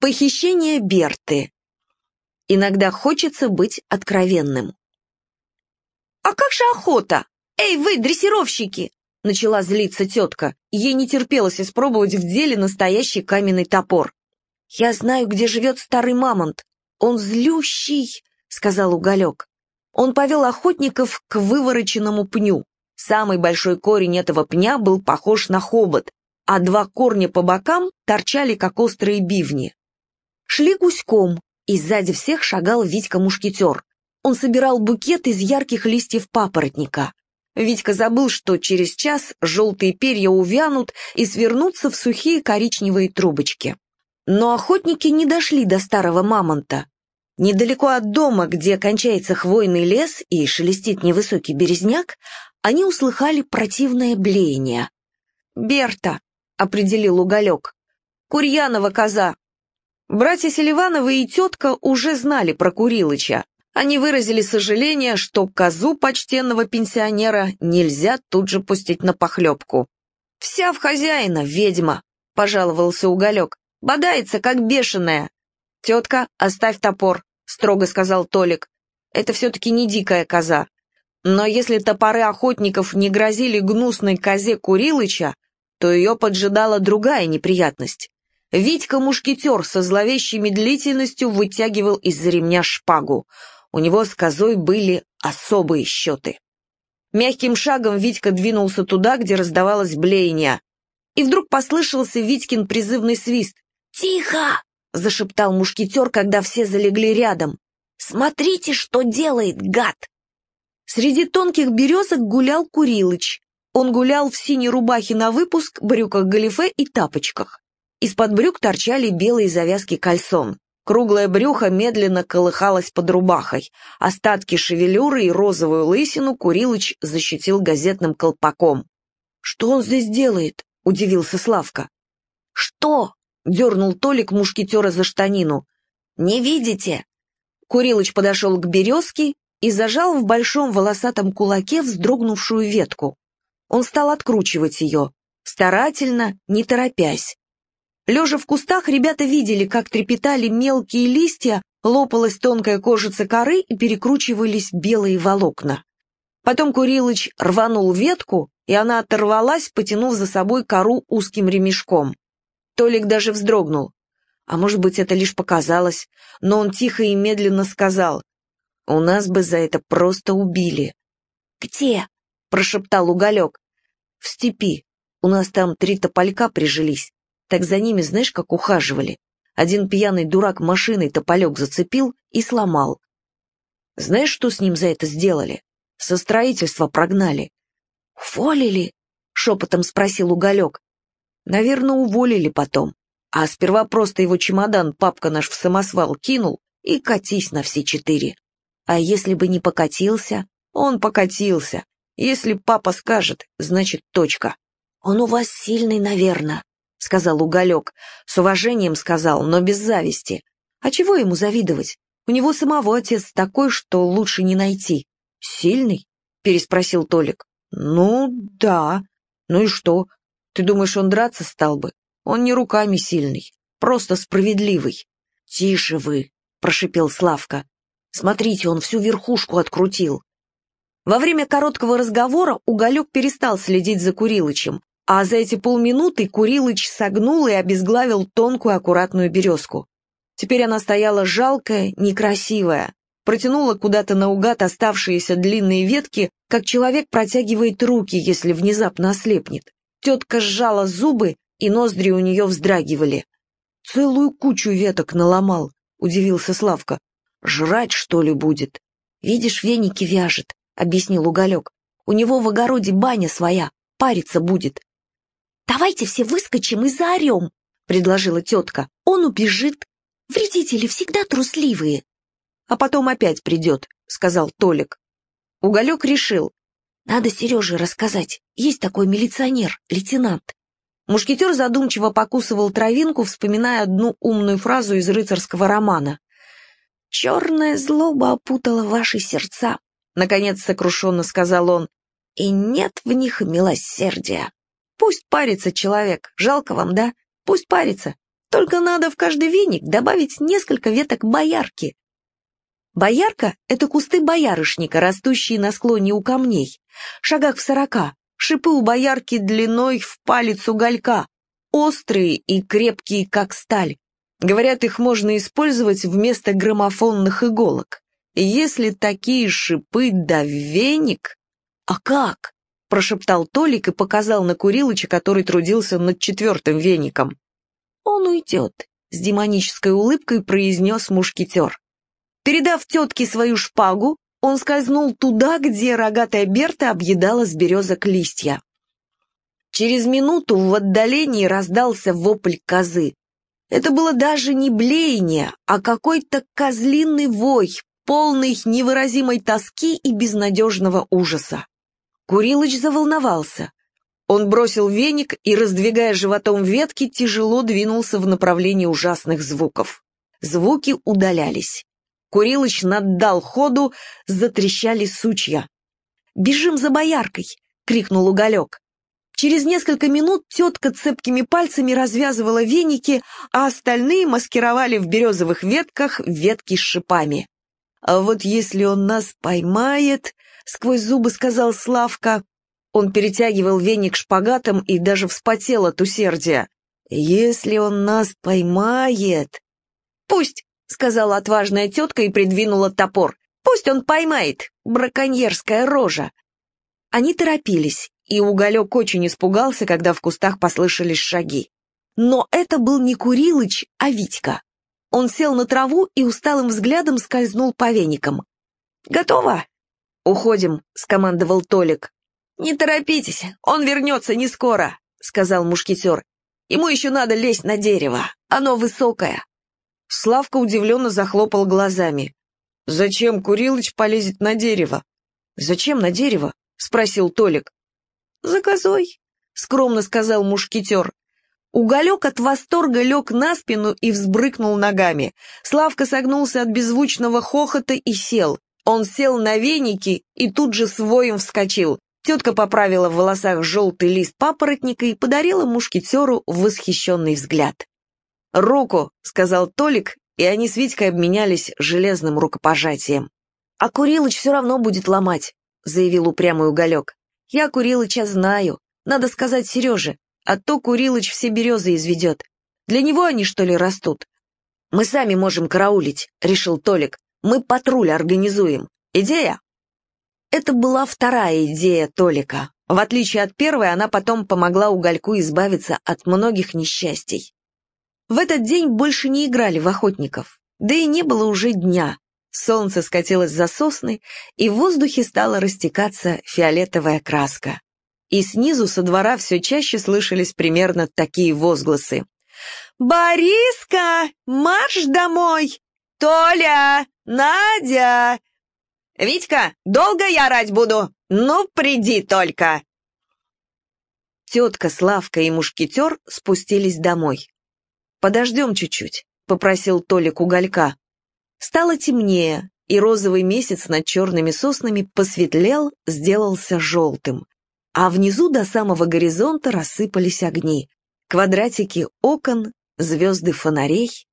Похищение Берты. Иногда хочется быть откровенным. «А как же охота? Эй, вы, дрессировщики!» Начала злиться тетка. Ей не терпелось испробовать в деле настоящий каменный топор. «Я знаю, где живет старый мамонт. Он злющий», — сказал Уголек. Он повел охотников к вывороченному пню. Самый большой корень этого пня был похож на хобот, а два корня по бокам торчали, как острые бивни. Шли гуськом, и сзади всех шагал Витька-мушкетер. Он собирал букет из ярких листьев папоротника. Витька забыл, что через час желтые перья увянут и свернутся в сухие коричневые трубочки. Но охотники не дошли до старого мамонта. Недалеко от дома, где кончается хвойный лес и шелестит невысокий березняк, они услыхали противное блеяние. «Берта», — определил уголек, — «Курьянова коза, Братья Селивановы и тетка уже знали про Курилыча. Они выразили сожаление, что козу почтенного пенсионера нельзя тут же пустить на похлебку. «Вся в хозяина, ведьма», — пожаловался Уголек. «Бодается, как бешеная». «Тетка, оставь топор», — строго сказал Толик. «Это все-таки не дикая коза. Но если топоры охотников не грозили гнусной козе Курилыча, то ее поджидала другая неприятность. Витька-мушкетер со зловещей медлительностью вытягивал из-за ремня шпагу. У него с козой были особые счеты. Мягким шагом Витька двинулся туда, где раздавалось блеяние. И вдруг послышался Витькин призывный свист. «Тихо!» — зашептал мушкетер, когда все залегли рядом. «Смотрите, что делает гад!» Среди тонких березок гулял Курилыч. Он гулял в синей рубахе на выпуск, брюках галифе и тапочках. Из-под брюк торчали белые завязки кальсон. Круглое брюхо медленно колыхалось под рубахой. Остатки шевелюры и розовую лысину Курилыч защитил газетным колпаком. «Что он здесь делает?» — удивился Славка. «Что?» — дернул Толик мушкетера за штанину. «Не видите?» Курилыч подошел к березке и зажал в большом волосатом кулаке вздрогнувшую ветку. Он стал откручивать ее, старательно, не торопясь. Лежа в кустах, ребята видели, как трепетали мелкие листья, лопалась тонкая кожица коры и перекручивались белые волокна. Потом Курилыч рванул ветку, и она оторвалась, потянув за собой кору узким ремешком. Толик даже вздрогнул. А может быть, это лишь показалось, но он тихо и медленно сказал, «У нас бы за это просто убили». «Где?» — прошептал Уголек. «В степи. У нас там три тополька прижились. Так за ними знаешь, как ухаживали? Один пьяный дурак машиной тополек зацепил и сломал. Знаешь, что с ним за это сделали? Со строительства прогнали. «Уволили?» — шепотом спросил Уголек. «Наверное, уволили потом. А сперва просто его чемодан папка наш в самосвал кинул и катись на все четыре. А если бы не покатился? Он покатился. Если папа скажет, значит точка. Он у вас сильный, наверное. — сказал Уголек. С уважением сказал, но без зависти. А чего ему завидовать? У него самого отец такой, что лучше не найти. «Сильный?» — переспросил Толик. «Ну, да. Ну и что? Ты думаешь, он драться стал бы? Он не руками сильный, просто справедливый». «Тише вы», — прошипел Славка. «Смотрите, он всю верхушку открутил». Во время короткого разговора Уголек перестал следить за Курилычем, а за эти полминуты Курилыч согнул и обезглавил тонкую аккуратную березку. Теперь она стояла жалкая, некрасивая, протянула куда-то наугад оставшиеся длинные ветки, как человек протягивает руки, если внезапно ослепнет. Тетка сжала зубы, и ноздри у нее вздрагивали. «Целую кучу веток наломал», — удивился Славка. «Жрать, что ли, будет?» «Видишь, веники вяжет», — объяснил Уголек. «У него в огороде баня своя, париться будет. «Давайте все выскочим и заорем», — предложила тетка. «Он убежит. Вредители всегда трусливые». «А потом опять придет», — сказал Толик. Уголек решил. «Надо Сереже рассказать. Есть такой милиционер, лейтенант». Мушкетер задумчиво покусывал травинку, вспоминая одну умную фразу из рыцарского романа. «Черная злоба опутала ваши сердца», — наконец сокрушенно сказал он, — «и нет в них милосердия». Пусть парится человек. Жалко вам, да? Пусть парится. Только надо в каждый веник добавить несколько веток боярки. Боярка — это кусты боярышника, растущие на склоне у камней. Шагах в сорока. Шипы у боярки длиной в палец уголька. Острые и крепкие, как сталь. Говорят, их можно использовать вместо граммофонных иголок. Если такие шипы да веник... А как? Прошептал Толик и показал на Курилыча, который трудился над четвертым веником. Он уйдет, с демонической улыбкой произнес мушкетер. Передав тетке свою шпагу, он скользнул туда, где рогатая Берта объедала с березок листья. Через минуту в отдалении раздался вопль козы. Это было даже не блеяние, а какой-то козлиный вой, полный невыразимой тоски и безнадежного ужаса. Курилыч заволновался. Он бросил веник и, раздвигая животом ветки, тяжело двинулся в направлении ужасных звуков. Звуки удалялись. Курилыч наддал ходу, затрещали сучья. «Бежим за бояркой!» — крикнул Уголек. Через несколько минут тетка цепкими пальцами развязывала веники, а остальные маскировали в березовых ветках ветки с шипами. «А вот если он нас поймает», — сквозь зубы сказал Славка, он перетягивал веник шпагатом и даже вспотел от усердия. «Если он нас поймает...» «Пусть!» — сказала отважная тетка и придвинула топор. «Пусть он поймает! Браконьерская рожа!» Они торопились, и Уголек очень испугался, когда в кустах послышались шаги. Но это был не Курилыч, а Витька. Он сел на траву и усталым взглядом скользнул по веникам. «Готово!» «Уходим», — скомандовал Толик. «Не торопитесь, он вернется не скоро», — сказал мушкетер. «Ему еще надо лезть на дерево, оно высокое». Славка удивленно захлопал глазами. «Зачем Курилыч полезет на дерево?» «Зачем на дерево?» — спросил Толик. «За козой», — скромно сказал мушкетер. Уголек от восторга лег на спину и взбрыкнул ногами. Славка согнулся от беззвучного хохота и сел. Он сел на веники и тут же с воем вскочил. Тетка поправила в волосах желтый лист папоротника и подарила мушкетеру восхищенный взгляд. «Руку», — сказал Толик, и они с Витькой обменялись железным рукопожатием. «А Курилыч все равно будет ломать», — заявил упрямый уголек. «Я Курилыча знаю. Надо сказать Сереже, а то Курилыч все березы изведет. Для него они, что ли, растут?» «Мы сами можем караулить», — решил Толик. «Мы патруль организуем. Идея?» Это была вторая идея Толика. В отличие от первой, она потом помогла Угольку избавиться от многих несчастий. В этот день больше не играли в охотников, да и не было уже дня. Солнце скатилось за сосны, и в воздухе стала растекаться фиолетовая краска. И снизу со двора все чаще слышались примерно такие возгласы. «Бориска, марш домой! Толя! Надя! «Витька, долго я орать буду? Ну, приди только!» Тетка Славка и мушкетер спустились домой. «Подождем чуть-чуть», — попросил Толик уголька. Стало темнее, и розовый месяц над черными соснами посветлел, сделался желтым. А внизу до самого горизонта рассыпались огни. Квадратики окон, звезды фонарей.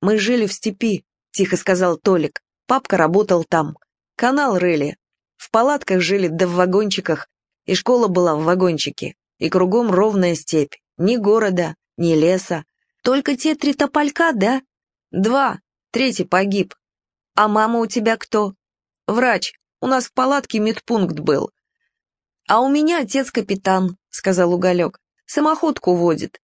«Мы жили в степи», — тихо сказал Толик. «Папка работал там. Канал рыли. В палатках жили, да в вагончиках. И школа была в вагончике. И кругом ровная степь. Ни города, ни леса. Только те три тополька, да? Два. Третий погиб. А мама у тебя кто? Врач. У нас в палатке медпункт был. А у меня отец капитан, сказал Уголек. Самоходку водит.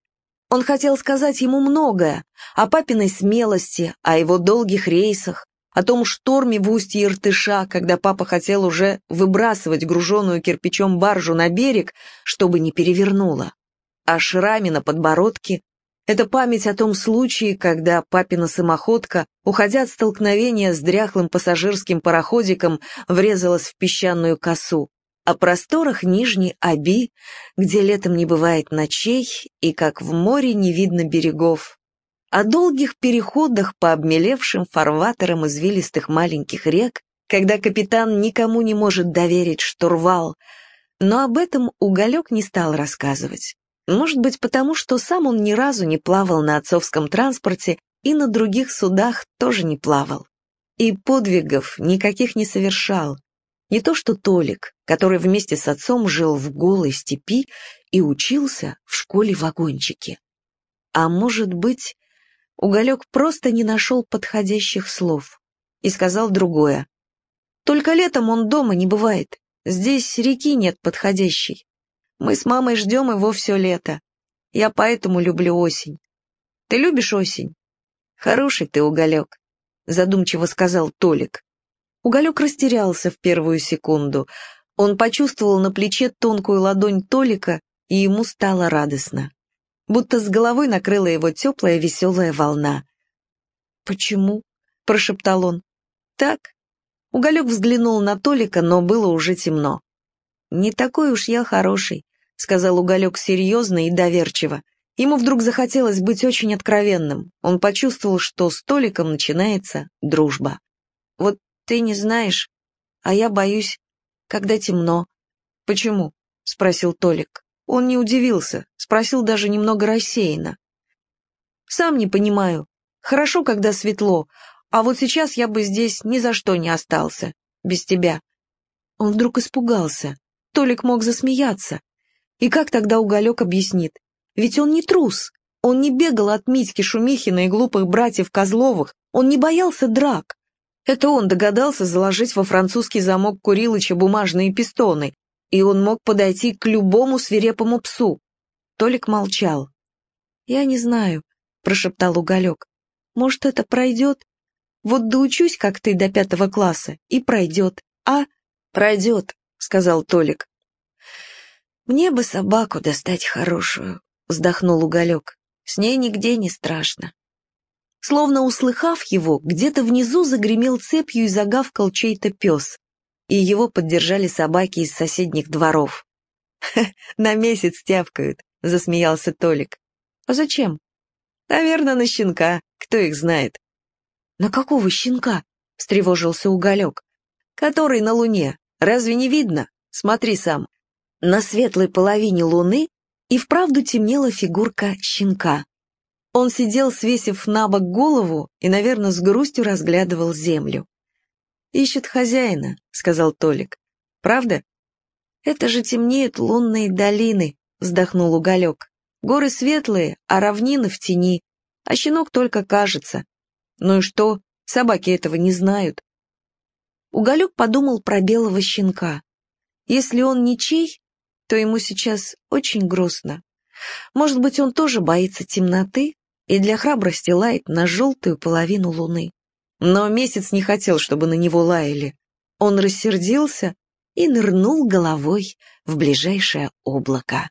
Он хотел сказать ему многое, о папиной смелости, о его долгих рейсах, о том шторме в устье Иртыша, когда папа хотел уже выбрасывать груженную кирпичом баржу на берег, чтобы не перевернула. О шраме на подбородке — это память о том случае, когда папина самоходка, уходя от столкновения с дряхлым пассажирским пароходиком, врезалась в песчаную косу, о просторах Нижней Аби, где летом не бывает ночей и как в море не видно берегов, о долгих переходах по обмелевшим фарватерам извилистых маленьких рек, когда капитан никому не может доверить штурвал, но об этом Уголек не стал рассказывать. Может быть, потому что сам он ни разу не плавал на отцовском транспорте и на других судах тоже не плавал. И подвигов никаких не совершал. Не то что Толик, который вместе с отцом жил в голой степи и учился в школе-вагончике. А может быть, Уголек просто не нашел подходящих слов и сказал другое. Только летом он дома не бывает. Здесь реки нет подходящей. Мы с мамой ждем его все лето. Я поэтому люблю осень. Ты любишь осень? Хороший ты уголек, задумчиво сказал Толик. Уголек растерялся в первую секунду. Он почувствовал на плече тонкую ладонь Толика, и ему стало радостно. Будто с головой накрыла его теплая веселая волна. «Почему?» — прошептал он. «Так». Уголек взглянул на Толика, но было уже темно. «Не такой уж я хороший», — сказал Уголек серьезно и доверчиво. Ему вдруг захотелось быть очень откровенным. Он почувствовал, что с Толиком начинается дружба. «Вот ты не знаешь, а я боюсь, когда темно». «Почему?» — спросил Толик. Он не удивился, спросил даже немного рассеянно. «Сам не понимаю. Хорошо, когда светло, а вот сейчас я бы здесь ни за что не остался. Без тебя». Он вдруг испугался. Толик мог засмеяться. И как тогда Уголек объяснит? Ведь он не трус. Он не бегал от Митьки Шумихина и глупых братьев Козловых. Он не боялся драк. Это он догадался заложить во французский замок Курилыча бумажные пистоны, и он мог подойти к любому свирепому псу. Толик молчал. «Я не знаю», — прошептал Уголек. «Может, это пройдет? Вот доучусь, как ты, до пятого класса, и пройдет. А? Пройдет», — сказал Толик. «Мне бы собаку достать хорошую», — вздохнул Уголек. «С ней нигде не страшно». Словно услыхав его, где-то внизу загремел цепью и загавкал чей-то пес, и его поддержали собаки из соседних дворов. «На месяц тявкают», — засмеялся Толик. «А зачем?» «Наверное, на щенка, кто их знает». «На какого щенка?» — встревожился Уголек. «Который на луне. Разве не видно? Смотри сам». На светлой половине луны и вправду темнела фигурка щенка. Он сидел, свесив на бок голову, и, наверное, с грустью разглядывал землю. «Ищет хозяина», — сказал Толик. «Правда?» «Это же темнеют лунные долины», — вздохнул Уголек. «Горы светлые, а равнины в тени, а щенок только кажется. Ну и что, собаки этого не знают». Уголек подумал про белого щенка. Если он ничей, то ему сейчас очень грустно. Может быть, он тоже боится темноты и для храбрости лает на желтую половину луны. Но месяц не хотел, чтобы на него лаяли. Он рассердился и нырнул головой в ближайшее облако.